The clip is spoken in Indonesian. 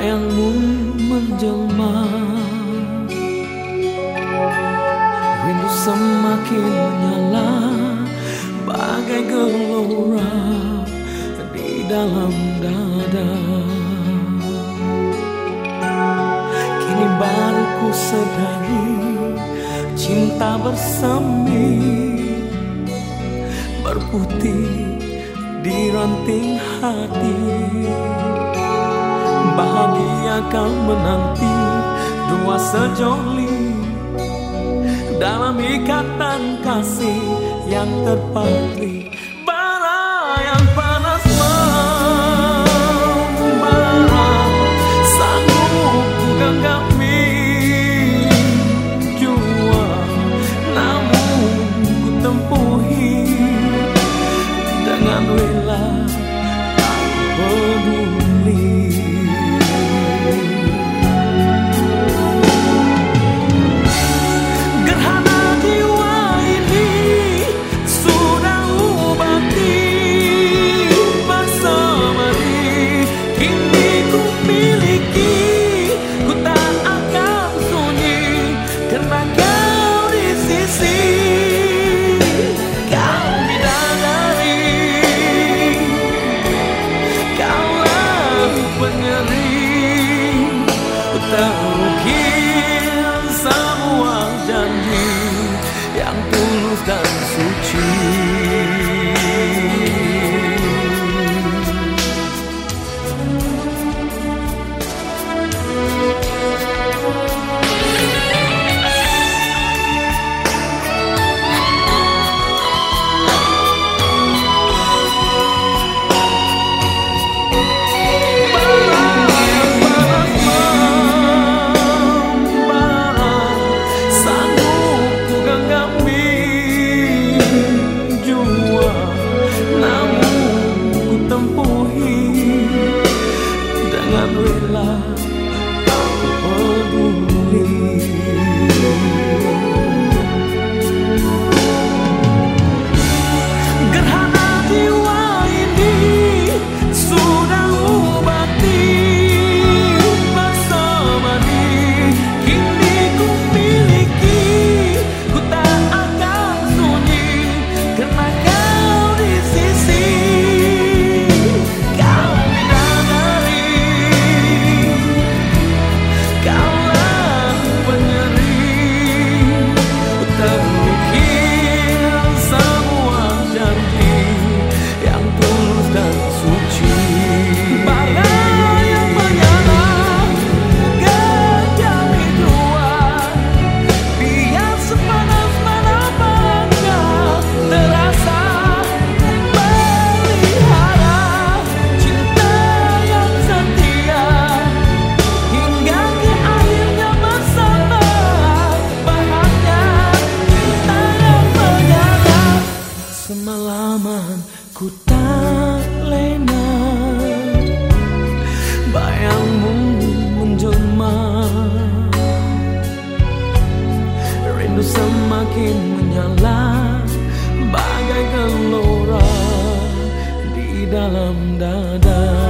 sayangmu menjelma. Rindu semakin menyala Bagai gelora di dalam dada. Kini baru ku sedari Cinta bersemi Berputih di ranting hati. Bahagia kau menanti Dua sejoli Dalam ikatan kasih yang terpatri Kaulah penyeri Terukir semua janji Yang tulus dan ku tak lena. Bayangmu menjelma. Rindu semakin menyala. Bagai gelora di dalam dada